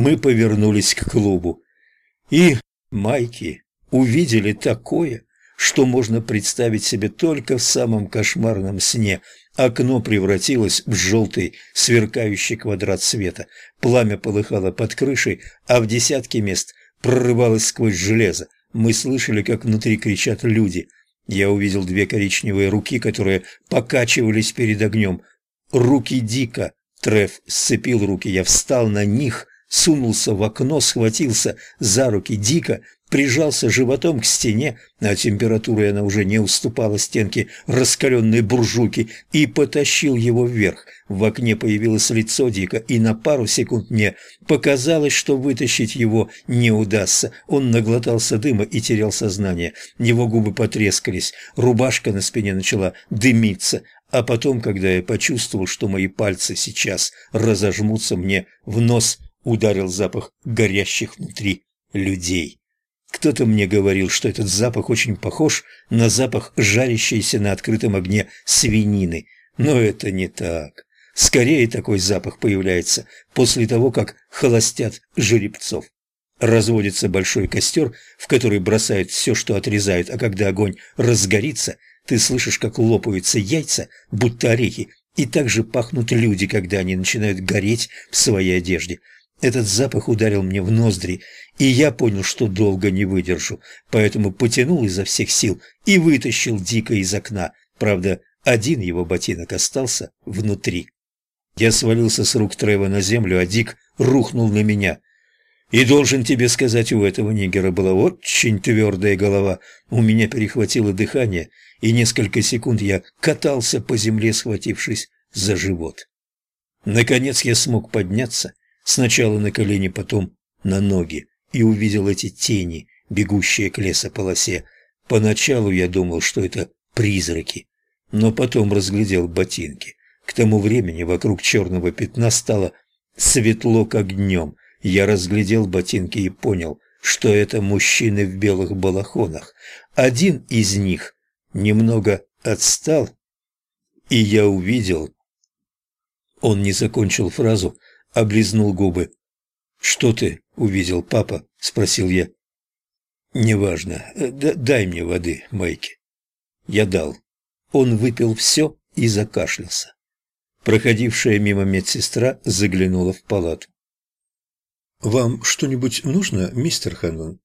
Мы повернулись к клубу. И, Майки, увидели такое, что можно представить себе только в самом кошмарном сне. Окно превратилось в желтый, сверкающий квадрат света. Пламя полыхало под крышей, а в десятке мест прорывалось сквозь железо. Мы слышали, как внутри кричат люди. Я увидел две коричневые руки, которые покачивались перед огнем. Руки Дика. Треф сцепил руки, я встал на них, сунулся в окно, схватился за руки Дика прижался животом к стене, а температурой она уже не уступала стенке раскаленной буржуйки, и потащил его вверх. В окне появилось лицо Дика, и на пару секунд мне показалось, что вытащить его не удастся. Он наглотался дыма и терял сознание. Его губы потрескались, рубашка на спине начала дымиться, а потом, когда я почувствовал, что мои пальцы сейчас разожмутся, мне в нос ударил запах горящих внутри людей. Кто-то мне говорил, что этот запах очень похож на запах жарящейся на открытом огне свинины. Но это не так. Скорее такой запах появляется после того, как холостят жеребцов. Разводится большой костер, в который бросают все, что отрезают, а когда огонь разгорится, ты слышишь, как лопаются яйца, будто орехи, и также пахнут люди, когда они начинают гореть в своей одежде. Этот запах ударил мне в ноздри, и я понял, что долго не выдержу, поэтому потянул изо всех сил и вытащил Дика из окна. Правда, один его ботинок остался внутри. Я свалился с рук Трева на землю, а Дик рухнул на меня. И должен тебе сказать, у этого нигера была очень твердая голова. У меня перехватило дыхание, и несколько секунд я катался по земле, схватившись за живот. Наконец я смог подняться Сначала на колени, потом на ноги, и увидел эти тени, бегущие к лесополосе. Поначалу я думал, что это призраки, но потом разглядел ботинки. К тому времени вокруг черного пятна стало светло, как днем. Я разглядел ботинки и понял, что это мужчины в белых балахонах. Один из них немного отстал, и я увидел... Он не закончил фразу, облизнул губы. «Что ты увидел, папа?» – спросил я. «Неважно. Д дай мне воды, Майки». Я дал. Он выпил все и закашлялся. Проходившая мимо медсестра заглянула в палату. «Вам что-нибудь нужно, мистер Хэнлон?»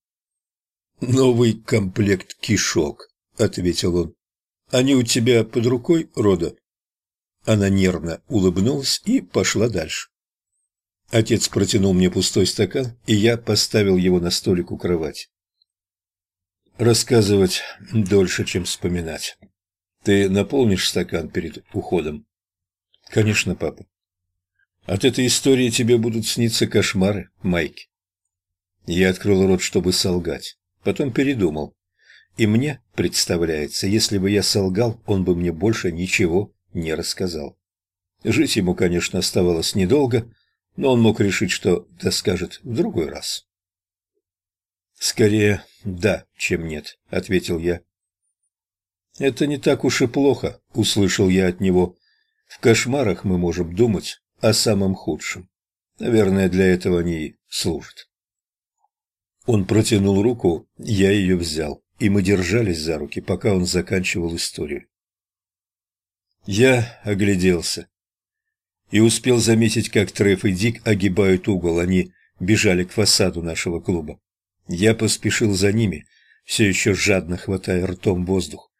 «Новый комплект кишок», — ответил он. «Они у тебя под рукой, Рода?» Она нервно улыбнулась и пошла дальше. Отец протянул мне пустой стакан, и я поставил его на столик у кровати. Рассказывать дольше, чем вспоминать. Ты наполнишь стакан перед уходом? Конечно, папа. От этой истории тебе будут сниться кошмары, Майки. Я открыл рот, чтобы солгать. Потом передумал. И мне представляется, если бы я солгал, он бы мне больше ничего не рассказал. Жить ему, конечно, оставалось недолго, но он мог решить, что это скажет в другой раз. «Скорее да, чем нет», — ответил я. «Это не так уж и плохо», — услышал я от него. «В кошмарах мы можем думать о самом худшем. Наверное, для этого они и служат». Он протянул руку, я ее взял, и мы держались за руки, пока он заканчивал историю. Я огляделся и успел заметить, как Треф и Дик огибают угол. Они бежали к фасаду нашего клуба. Я поспешил за ними, все еще жадно хватая ртом воздух.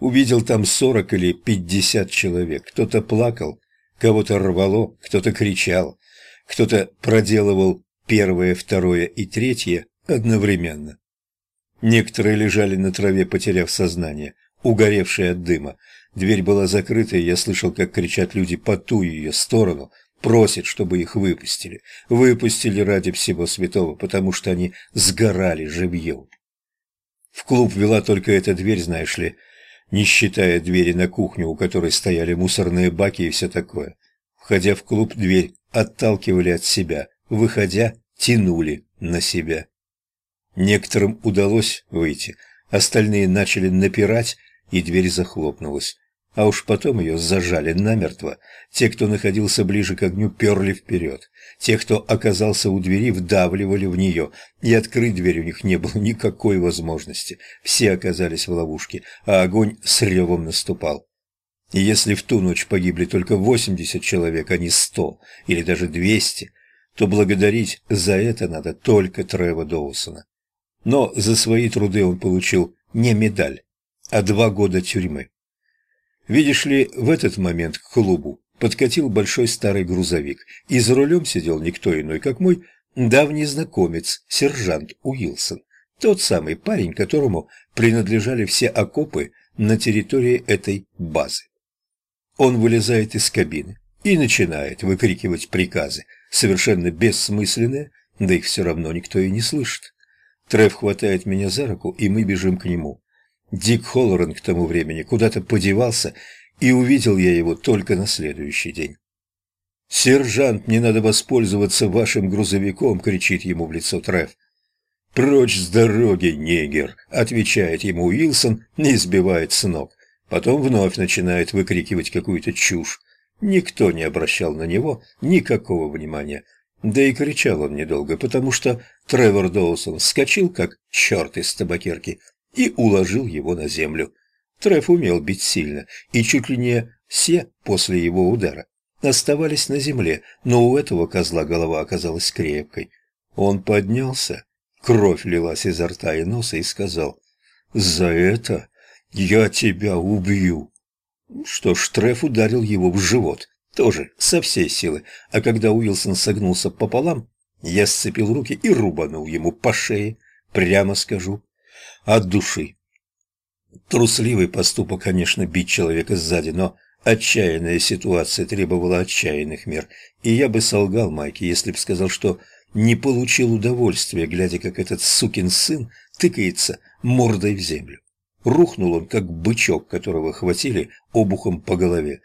Увидел там сорок или пятьдесят человек. Кто-то плакал, кого-то рвало, кто-то кричал, кто-то проделывал первое, второе и третье одновременно. Некоторые лежали на траве, потеряв сознание, угоревшие от дыма. Дверь была закрыта, и я слышал, как кричат люди по ту ее сторону, просят, чтобы их выпустили. Выпустили ради всего святого, потому что они сгорали живьем. В клуб вела только эта дверь, знаешь ли, не считая двери на кухню, у которой стояли мусорные баки и все такое. Входя в клуб, дверь отталкивали от себя, выходя, тянули на себя. Некоторым удалось выйти, остальные начали напирать, и дверь захлопнулась. А уж потом ее зажали намертво. Те, кто находился ближе к огню, перли вперед. Те, кто оказался у двери, вдавливали в нее, и открыть дверь у них не было никакой возможности. Все оказались в ловушке, а огонь с ревом наступал. И если в ту ночь погибли только 80 человек, а не 100 или даже 200, то благодарить за это надо только Трева Доусона. Но за свои труды он получил не медаль, а два года тюрьмы. Видишь ли, в этот момент к клубу подкатил большой старый грузовик, и за рулем сидел никто иной, как мой давний знакомец, сержант Уилсон, тот самый парень, которому принадлежали все окопы на территории этой базы. Он вылезает из кабины и начинает выкрикивать приказы, совершенно бессмысленные, да их все равно никто и не слышит. Трев хватает меня за руку, и мы бежим к нему. Дик Холлоран к тому времени куда-то подевался, и увидел я его только на следующий день. «Сержант, мне надо воспользоваться вашим грузовиком!» — кричит ему в лицо Треф. «Прочь с дороги, негер!» — отвечает ему Уилсон и сбивает с ног. Потом вновь начинает выкрикивать какую-то чушь. Никто не обращал на него никакого внимания. Да и кричал он недолго, потому что Тревор Доусон вскочил, как черт из табакерки, и уложил его на землю. Треф умел бить сильно, и чуть ли не все после его удара оставались на земле, но у этого козла голова оказалась крепкой. Он поднялся, кровь лилась изо рта и носа и сказал «За это я тебя убью». Что ж, Треф ударил его в живот, тоже со всей силы, а когда Уилсон согнулся пополам, я сцепил руки и рубанул ему по шее, прямо скажу, от души. Трусливый поступок, конечно, бить человека сзади, но отчаянная ситуация требовала отчаянных мер, и я бы солгал Майке, если бы сказал, что не получил удовольствия, глядя, как этот сукин сын тыкается мордой в землю. Рухнул он, как бычок, которого хватили обухом по голове.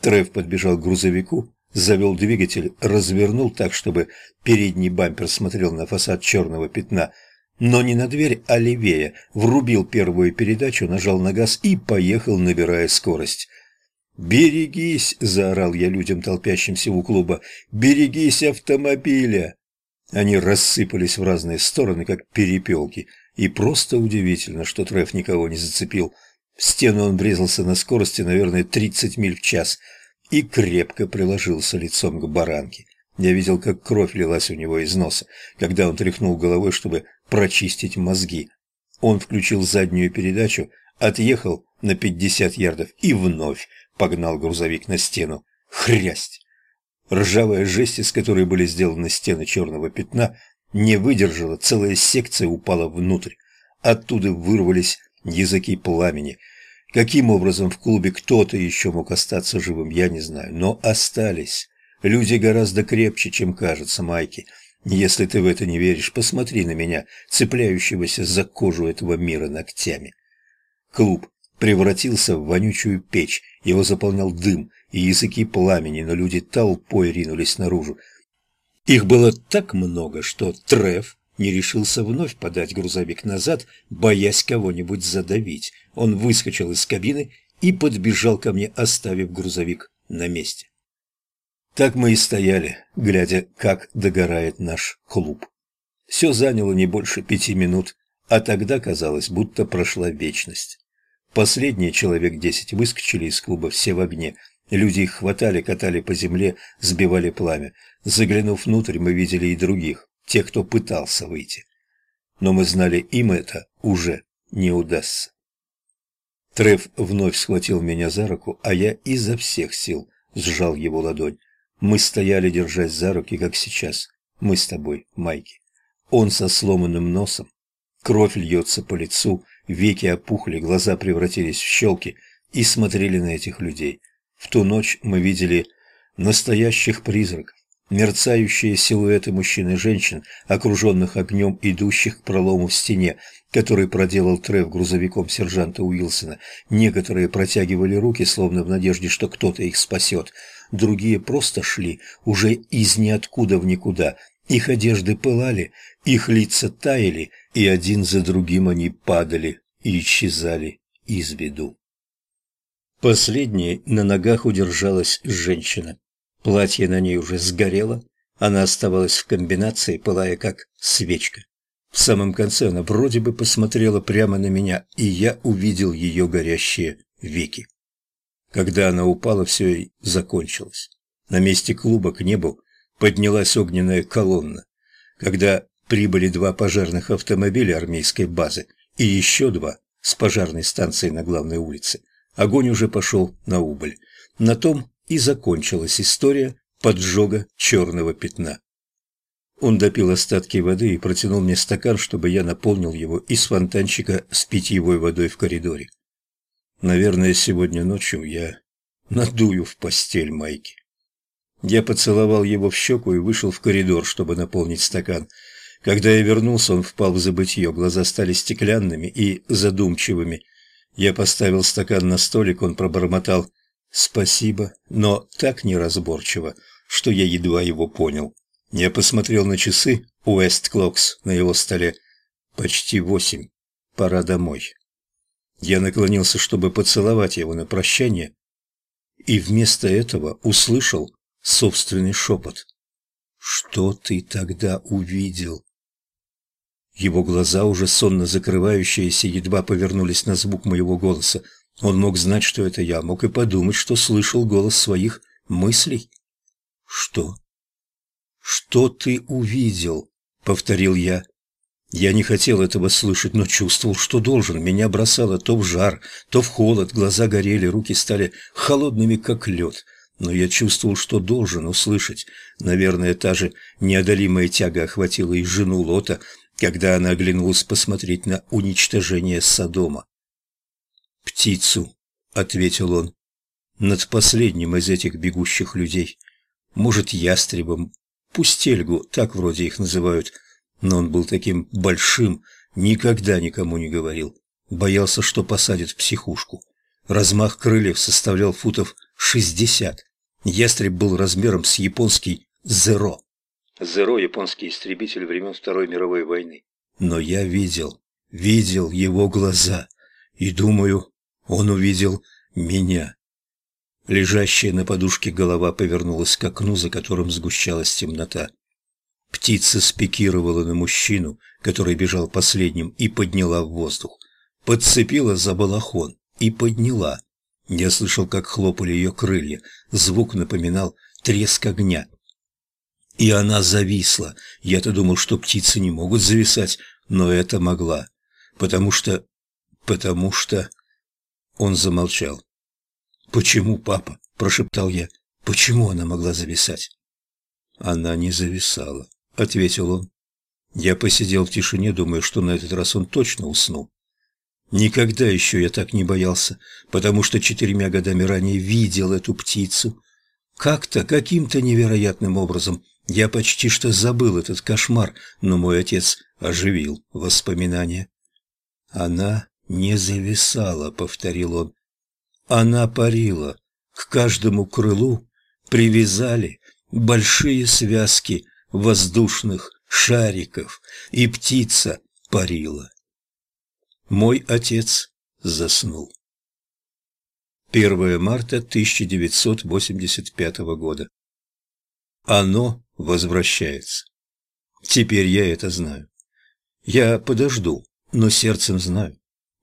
Трев подбежал к грузовику, завел двигатель, развернул так, чтобы передний бампер смотрел на фасад черного пятна – но не на дверь, а левее, врубил первую передачу, нажал на газ и поехал, набирая скорость. «Берегись!» – заорал я людям, толпящимся у клуба. «Берегись автомобиля!» Они рассыпались в разные стороны, как перепелки, и просто удивительно, что Треф никого не зацепил. В стену он врезался на скорости, наверное, 30 миль в час, и крепко приложился лицом к баранке. Я видел, как кровь лилась у него из носа, когда он тряхнул головой, чтобы прочистить мозги. Он включил заднюю передачу, отъехал на пятьдесят ярдов и вновь погнал грузовик на стену. Хрясть! Ржавая жесть, из которой были сделаны стены черного пятна, не выдержала, целая секция упала внутрь. Оттуда вырвались языки пламени. Каким образом в клубе кто-то еще мог остаться живым, я не знаю, но остались. Люди гораздо крепче, чем кажется Майки. Если ты в это не веришь, посмотри на меня, цепляющегося за кожу этого мира ногтями. Клуб превратился в вонючую печь, его заполнял дым и языки пламени, но люди толпой ринулись наружу. Их было так много, что Треф не решился вновь подать грузовик назад, боясь кого-нибудь задавить. Он выскочил из кабины и подбежал ко мне, оставив грузовик на месте. Так мы и стояли, глядя, как догорает наш клуб. Все заняло не больше пяти минут, а тогда казалось, будто прошла вечность. Последние человек десять выскочили из клуба все в огне. Люди их хватали, катали по земле, сбивали пламя. Заглянув внутрь, мы видели и других, тех, кто пытался выйти. Но мы знали, им это уже не удастся. Треф вновь схватил меня за руку, а я изо всех сил сжал его ладонь. Мы стояли, держась за руки, как сейчас. Мы с тобой, Майки. Он со сломанным носом. Кровь льется по лицу, веки опухли, глаза превратились в щелки и смотрели на этих людей. В ту ночь мы видели настоящих призраков, мерцающие силуэты мужчин и женщин, окруженных огнем, идущих к пролому в стене, который проделал Трев грузовиком сержанта Уилсона. Некоторые протягивали руки, словно в надежде, что кто-то их спасет другие просто шли уже из ниоткуда в никуда. Их одежды пылали, их лица таяли, и один за другим они падали и исчезали из виду. Последней на ногах удержалась женщина. Платье на ней уже сгорело, она оставалась в комбинации, пылая как свечка. В самом конце она вроде бы посмотрела прямо на меня, и я увидел ее горящие веки. Когда она упала, все и закончилось. На месте клуба к небу поднялась огненная колонна. Когда прибыли два пожарных автомобиля армейской базы и еще два с пожарной станции на главной улице, огонь уже пошел на убыль. На том и закончилась история поджога черного пятна. Он допил остатки воды и протянул мне стакан, чтобы я наполнил его из фонтанчика с питьевой водой в коридоре. Наверное, сегодня ночью я надую в постель Майки. Я поцеловал его в щеку и вышел в коридор, чтобы наполнить стакан. Когда я вернулся, он впал в забытье, глаза стали стеклянными и задумчивыми. Я поставил стакан на столик, он пробормотал «спасибо», но так неразборчиво, что я едва его понял. Я посмотрел на часы Уэст Клокс на его столе. Почти восемь. Пора домой. Я наклонился, чтобы поцеловать его на прощание, и вместо этого услышал собственный шепот. «Что ты тогда увидел?» Его глаза, уже сонно закрывающиеся, едва повернулись на звук моего голоса. Он мог знать, что это я, мог и подумать, что слышал голос своих мыслей. «Что?» «Что ты увидел?» — повторил я. Я не хотел этого слышать, но чувствовал, что должен. Меня бросало то в жар, то в холод, глаза горели, руки стали холодными, как лед. Но я чувствовал, что должен услышать. Наверное, та же неодолимая тяга охватила и жену Лота, когда она оглянулась посмотреть на уничтожение Содома. «Птицу», — ответил он, — «над последним из этих бегущих людей. Может, ястребом, Пустельгу, так вроде их называют. Но он был таким большим, никогда никому не говорил. Боялся, что посадят в психушку. Размах крыльев составлял футов шестьдесят. Ястреб был размером с японский «Зеро». «Зеро» — японский истребитель времен Второй мировой войны. Но я видел, видел его глаза. И думаю, он увидел меня. Лежащая на подушке голова повернулась к окну, за которым сгущалась темнота. Птица спикировала на мужчину, который бежал последним, и подняла в воздух. Подцепила за балахон и подняла. Я слышал, как хлопали ее крылья. Звук напоминал треск огня. И она зависла. Я-то думал, что птицы не могут зависать, но это могла. Потому что... Потому что... Он замолчал. «Почему, папа?» – прошептал я. «Почему она могла зависать?» «Она не зависала», – ответил он. Я посидел в тишине, думая, что на этот раз он точно уснул. Никогда еще я так не боялся, потому что четырьмя годами ранее видел эту птицу. Как-то, каким-то невероятным образом я почти что забыл этот кошмар, но мой отец оживил воспоминания. «Она не зависала», — повторил он. Она парила. К каждому крылу привязали большие связки воздушных шариков, и птица парила. Мой отец заснул. 1 марта 1985 года. Оно возвращается. Теперь я это знаю. Я подожду, но сердцем знаю.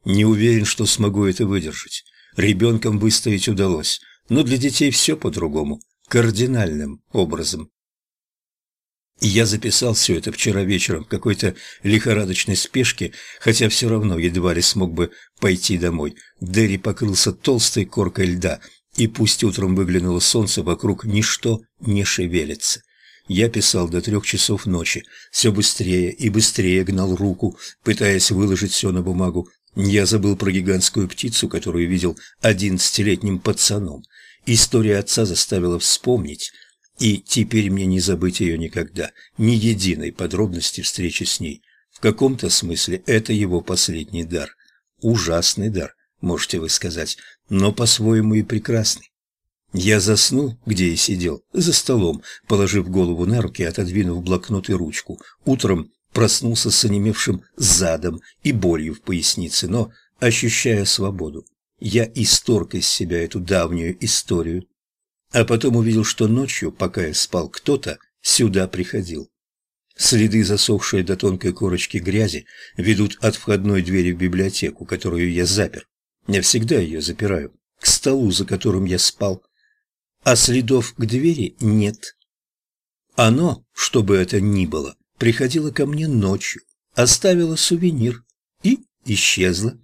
Не уверен, что смогу это выдержать. Ребенком выставить удалось, но для детей все по-другому, кардинальным образом. Я записал все это вчера вечером в какой-то лихорадочной спешке, хотя все равно едва ли смог бы пойти домой. Дерри покрылся толстой коркой льда, и пусть утром выглянуло солнце, вокруг ничто не шевелится. Я писал до трех часов ночи, все быстрее и быстрее гнал руку, пытаясь выложить все на бумагу, я забыл про гигантскую птицу, которую видел одиннадцатилетним пацаном. История отца заставила вспомнить, и теперь мне не забыть ее никогда, ни единой подробности встречи с ней. В каком-то смысле это его последний дар. Ужасный дар, можете вы сказать, но по-своему и прекрасный. Я заснул, где и сидел, за столом, положив голову на руки, отодвинув блокнот и ручку. Утром проснулся с онемевшим задом и болью в пояснице, но ощущая свободу. я исторг из себя эту давнюю историю. А потом увидел, что ночью, пока я спал, кто-то сюда приходил. Следы, засохшие до тонкой корочки грязи, ведут от входной двери в библиотеку, которую я запер. Я всегда ее запираю, к столу, за которым я спал. А следов к двери нет. Оно, что бы это ни было, приходило ко мне ночью, оставило сувенир и исчезло.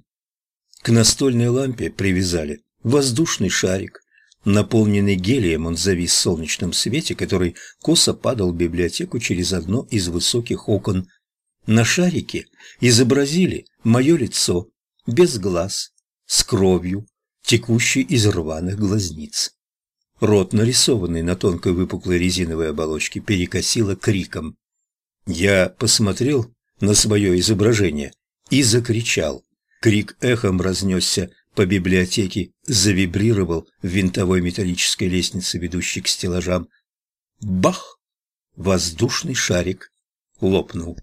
К настольной лампе привязали воздушный шарик. Наполненный гелием, он завис в солнечном свете, который косо падал в библиотеку через одно из высоких окон. На шарике изобразили мое лицо, без глаз, с кровью, текущей из рваных глазниц. Рот, нарисованный на тонкой выпуклой резиновой оболочке, перекосило криком. Я посмотрел на свое изображение и закричал. Крик эхом разнесся по библиотеке, завибрировал в винтовой металлической лестнице, ведущей к стеллажам. Бах! Воздушный шарик лопнул.